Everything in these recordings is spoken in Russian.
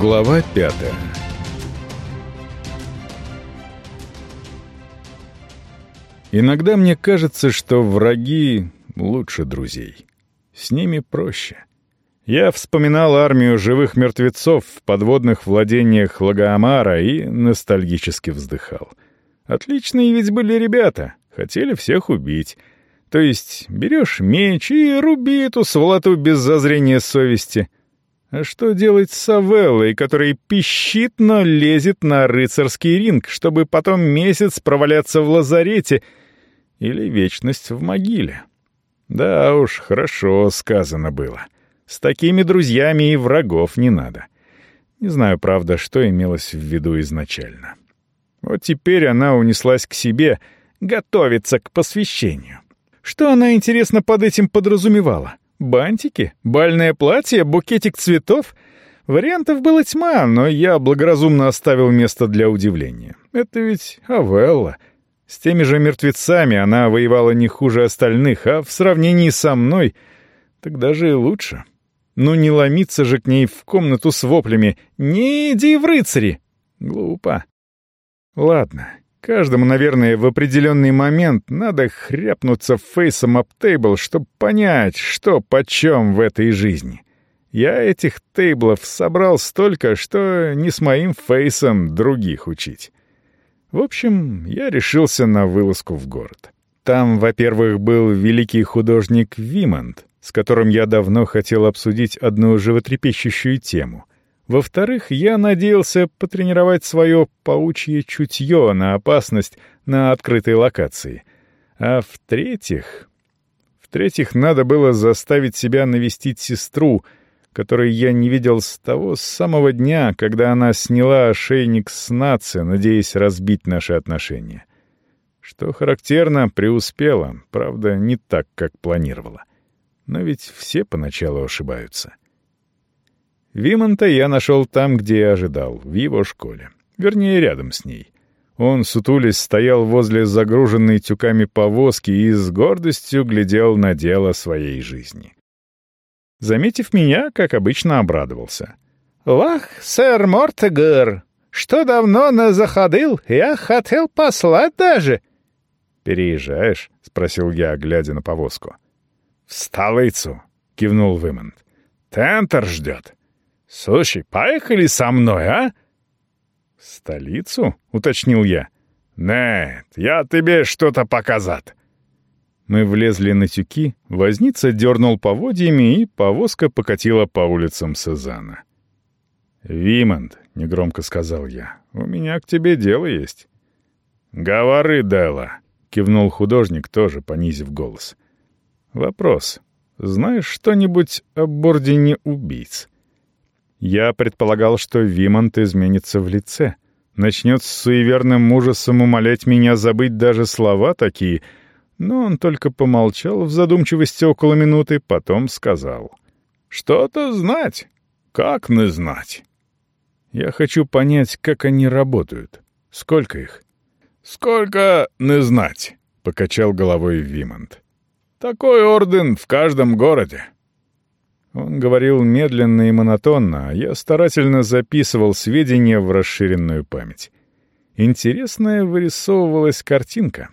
Глава пятая Иногда мне кажется, что враги лучше друзей. С ними проще. Я вспоминал армию живых мертвецов в подводных владениях Лагоамара и ностальгически вздыхал. Отличные ведь были ребята, хотели всех убить. То есть берешь меч и руби эту сволоту без зазрения совести — а что делать с Савеллой, который пищит, но лезет на рыцарский ринг, чтобы потом месяц проваляться в лазарете или вечность в могиле? Да уж, хорошо сказано было. С такими друзьями и врагов не надо. Не знаю, правда, что имелось в виду изначально. Вот теперь она унеслась к себе, готовиться к посвящению. Что она, интересно, под этим подразумевала? Бантики? Бальное платье? Букетик цветов? Вариантов было тьма, но я благоразумно оставил место для удивления. Это ведь Авелла. С теми же мертвецами она воевала не хуже остальных, а в сравнении со мной так даже и лучше. Ну не ломиться же к ней в комнату с воплями «Не иди в рыцари!» Глупо. Ладно, Каждому, наверное, в определенный момент надо хряпнуться фейсом об тейбл, чтобы понять, что почем в этой жизни. Я этих тейблов собрал столько, что не с моим фейсом других учить. В общем, я решился на вылазку в город. Там, во-первых, был великий художник Вимонт, с которым я давно хотел обсудить одну животрепещущую тему. Во-вторых, я надеялся потренировать свое паучье чутье на опасность на открытой локации. А в-третьих... В-третьих, надо было заставить себя навестить сестру, которой я не видел с того самого дня, когда она сняла ошейник с нацы, надеясь разбить наши отношения. Что характерно, преуспела, правда, не так, как планировала. Но ведь все поначалу ошибаются. Вимонта я нашел там, где и ожидал, в его школе. Вернее, рядом с ней. Он, сутулясь, стоял возле загруженной тюками повозки и с гордостью глядел на дело своей жизни. Заметив меня, как обычно, обрадовался. «Лах, сэр Мортегер, что давно на заходил, я хотел послать даже». «Переезжаешь?» — спросил я, глядя на повозку. «В столицу», — кивнул Вимонт. «Тентер ждет». «Слушай, поехали со мной, а?» «В столицу?» — уточнил я. «Нет, я тебе что-то показать». Мы влезли на тюки, возница дернул поводьями, и повозка покатила по улицам Сезана. «Вимонт», — негромко сказал я, — «у меня к тебе дело есть». «Говори, Делла», — кивнул художник, тоже понизив голос. «Вопрос. Знаешь что-нибудь об Ордене убийц?» Я предполагал, что Вимонт изменится в лице, начнет с суеверным ужасом умолять меня забыть даже слова такие, но он только помолчал в задумчивости около минуты, потом сказал. «Что-то знать? Как не знать?» «Я хочу понять, как они работают. Сколько их?» «Сколько не знать», — покачал головой Вимонт. «Такой орден в каждом городе. Он говорил медленно и монотонно, а я старательно записывал сведения в расширенную память. Интересная вырисовывалась картинка.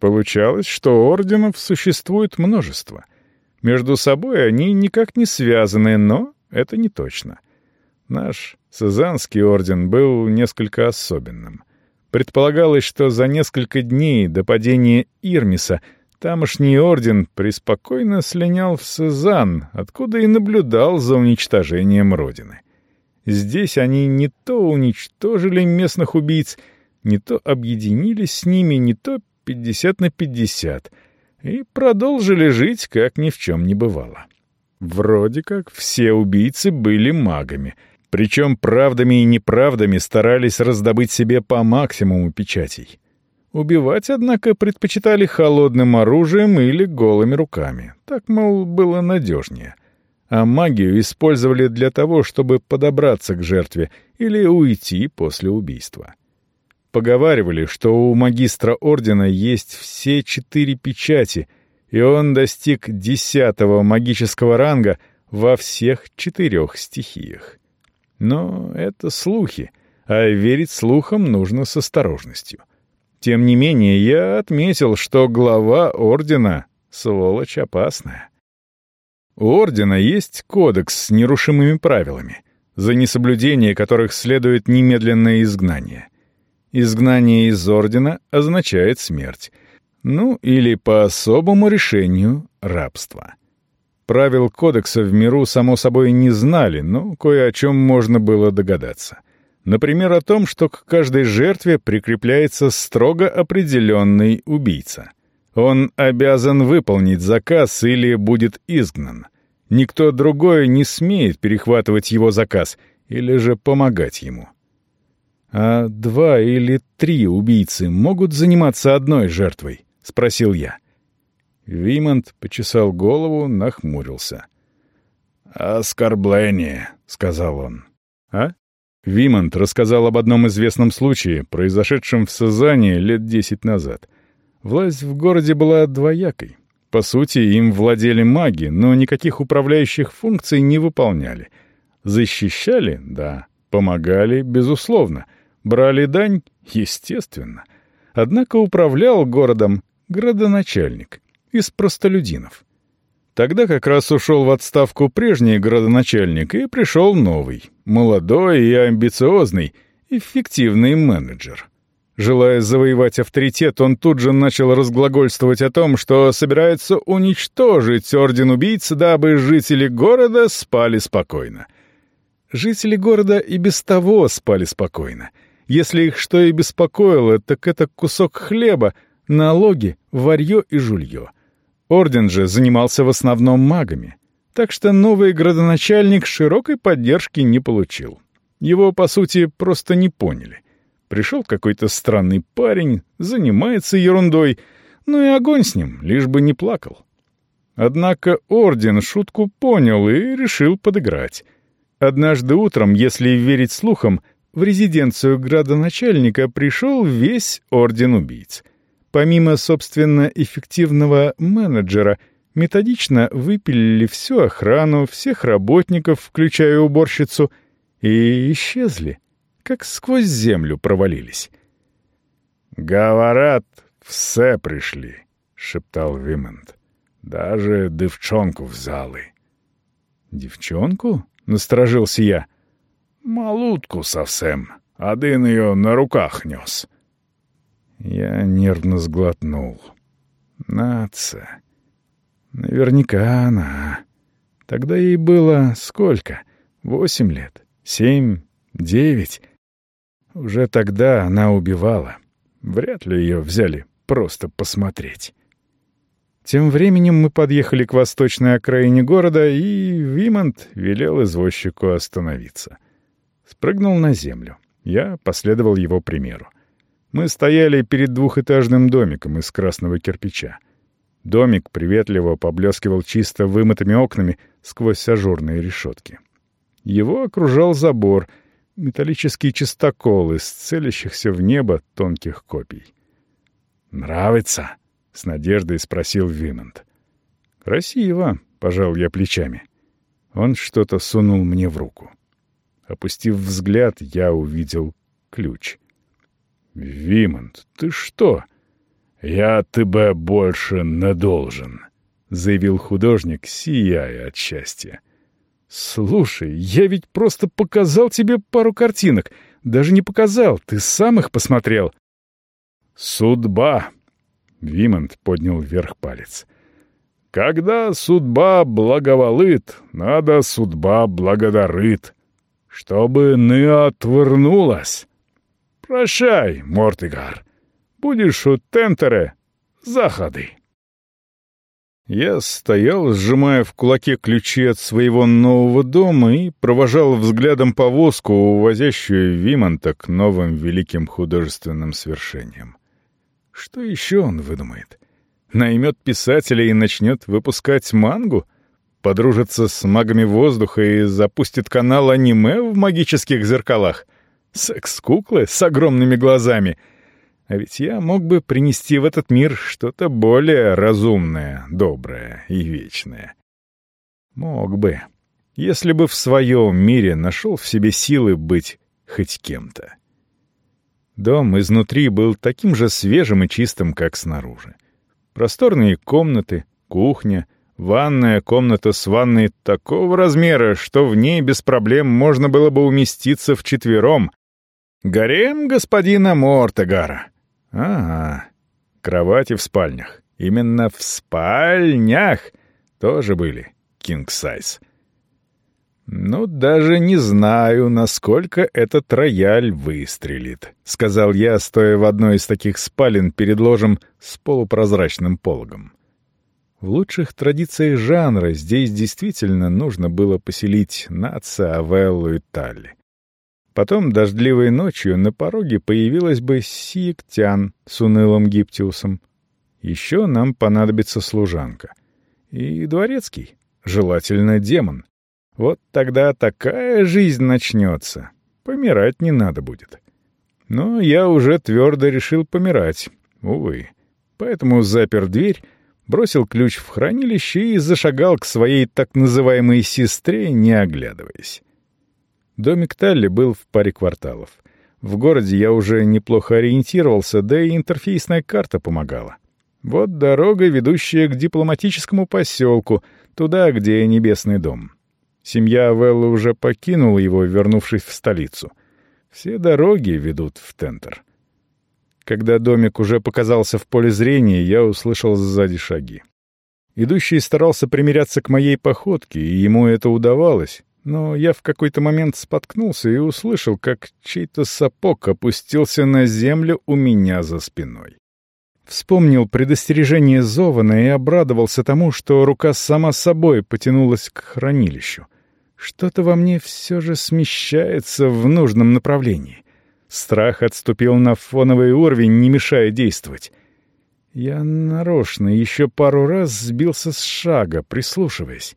Получалось, что орденов существует множество. Между собой они никак не связаны, но это не точно. Наш Сазанский орден был несколько особенным. Предполагалось, что за несколько дней до падения Ирмиса — Тамошний орден преспокойно слинял в Сезанн, откуда и наблюдал за уничтожением Родины. Здесь они не то уничтожили местных убийц, не то объединились с ними, не то пятьдесят на пятьдесят, и продолжили жить, как ни в чем не бывало. Вроде как все убийцы были магами, причем правдами и неправдами старались раздобыть себе по максимуму печатей. Убивать, однако, предпочитали холодным оружием или голыми руками. Так, мол, было надежнее. А магию использовали для того, чтобы подобраться к жертве или уйти после убийства. Поговаривали, что у магистра ордена есть все четыре печати, и он достиг десятого магического ранга во всех четырех стихиях. Но это слухи, а верить слухам нужно с осторожностью. Тем не менее, я отметил, что глава ордена — сволочь опасная. У ордена есть кодекс с нерушимыми правилами, за несоблюдение которых следует немедленное изгнание. Изгнание из ордена означает смерть. Ну, или по особому решению — рабство. Правил кодекса в миру, само собой, не знали, но кое о чем можно было догадаться. Например, о том, что к каждой жертве прикрепляется строго определенный убийца. Он обязан выполнить заказ или будет изгнан. Никто другой не смеет перехватывать его заказ или же помогать ему. «А два или три убийцы могут заниматься одной жертвой?» — спросил я. Вимонт почесал голову, нахмурился. «Оскорбление», — сказал он. «А?» Вимонт рассказал об одном известном случае, произошедшем в Сазане лет десять назад. Власть в городе была двоякой. По сути, им владели маги, но никаких управляющих функций не выполняли. Защищали — да. Помогали — безусловно — Брали дань? Естественно. Однако управлял городом градоначальник из простолюдинов. Тогда как раз ушел в отставку прежний градоначальник, и пришел новый, молодой и амбициозный, эффективный менеджер. Желая завоевать авторитет, он тут же начал разглагольствовать о том, что собирается уничтожить Орден Убийц, дабы жители города спали спокойно. Жители города и без того спали спокойно — если их что и беспокоило, так это кусок хлеба, налоги, варье и жулье. Орден же занимался в основном магами. Так что новый градоначальник широкой поддержки не получил. Его, по сути, просто не поняли. Пришел какой-то странный парень, занимается ерундой, ну и огонь с ним, лишь бы не плакал. Однако Орден шутку понял и решил подыграть. Однажды утром, если верить слухам, в резиденцию градоначальника пришел весь Орден Убийц. Помимо, собственно, эффективного менеджера, методично выпилили всю охрану, всех работников, включая уборщицу, и исчезли, как сквозь землю провалились. «Говорят, все пришли», — шептал Вимонт. «Даже девчонку взяли». «Девчонку?» — насторожился я. Малутку совсем. Один ее на руках нес. Я нервно сглотнул. Наца. Наверняка она. Тогда ей было сколько? Восемь лет? Семь? Девять? Уже тогда она убивала. Вряд ли ее взяли просто посмотреть. Тем временем мы подъехали к восточной окраине города, и Вимонт велел извозчику остановиться. Спрыгнул на землю. Я последовал его примеру. Мы стояли перед двухэтажным домиком из красного кирпича. Домик приветливо поблескивал чисто вымытыми окнами сквозь ажурные решетки. Его окружал забор, металлический чистокол из целящихся в небо тонких копий. «Нравится?» — с надеждой спросил Вимонт. «Красиво», — пожал я плечами. Он что-то сунул мне в руку. Опустив взгляд, я увидел ключ. «Вимонт, ты что? Я тебе больше не должен», — заявил художник, сияя от счастья. «Слушай, я ведь просто показал тебе пару картинок. Даже не показал, ты сам их посмотрел». «Судьба!» — Вимонт поднял вверх палец. «Когда судьба благоволит, надо судьба благодарит чтобы не отвернулась. Прощай, Мортигар. Будешь у Тентере, заходи. Я стоял, сжимая в кулаке ключи от своего нового дома и провожал взглядом повозку, увозящую Вимонта к новым великим художественным свершениям. Что еще он выдумает? Наймет писателя и начнет выпускать мангу? подружится с магами воздуха и запустит канал аниме в магических зеркалах. Секс-куклы с огромными глазами. А ведь я мог бы принести в этот мир что-то более разумное, доброе и вечное. Мог бы. если бы в своем мире нашел в себе силы быть хоть кем-то. Дом изнутри был таким же свежим и чистым, как снаружи. Просторные комнаты, кухня, ванная комната с ванной такого размера, что в ней без проблем можно было бы уместиться вчетвером. Гарем господина Мортегара. Ага, кровати в спальнях. Именно в спальнях тоже были кинг-сайз. «Ну, даже не знаю, насколько этот рояль выстрелит», — сказал я, стоя в одной из таких спален перед ложем с полупрозрачным пологом. В лучших традициях жанра здесь действительно нужно было поселить Наца, Авеллу и Талли. Потом дождливой ночью на пороге появилась бы Сиектян с унылым Гиптиусом. Еще нам понадобится служанка. И дворецкий, желательно демон. Вот тогда такая жизнь начнется. Помирать не надо будет. Но я уже твердо решил помирать, увы. Поэтому запер дверь, бросил ключ в хранилище и зашагал к своей так называемой сестре, не оглядываясь. Домик Талли был в паре кварталов. В городе я уже неплохо ориентировался, да и интерфейсная карта помогала. Вот дорога, ведущая к дипломатическому поселку, туда, где небесный дом. Семья Веллы уже покинула его, вернувшись в столицу. Все дороги ведут в Тентер. Когда домик уже показался в поле зрения, я услышал сзади шаги. Идущий старался примиряться к моей походке, и ему это удавалось, но я в какой-то момент споткнулся и услышал, как чей-то сапог опустился на землю у меня за спиной. Вспомнил предостережение Зована и обрадовался тому, что рука сама собой потянулась к хранилищу. Что-то во мне все же смещается в нужном направлении. Страх отступил на фоновый уровень, не мешая действовать. Я нарочно еще пару раз сбился с шага, прислушиваясь.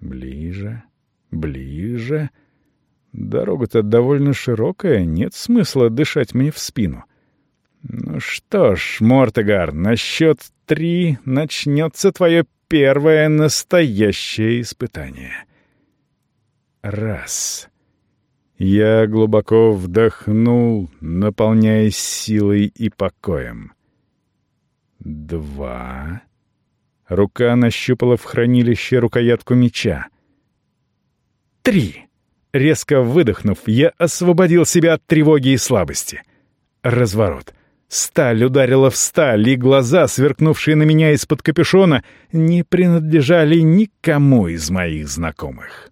Ближе, ближе. Дорога-то довольно широкая, нет смысла дышать мне в спину. Ну что ж, Мортегар, на счет три начнется твое первое настоящее испытание. Раз. Я глубоко вдохнул, наполняясь силой и покоем. Два. Рука нащупала в хранилище рукоятку меча. Три. Резко выдохнув, я освободил себя от тревоги и слабости. Разворот. Сталь ударила в сталь, и глаза, сверкнувшие на меня из-под капюшона, не принадлежали никому из моих знакомых.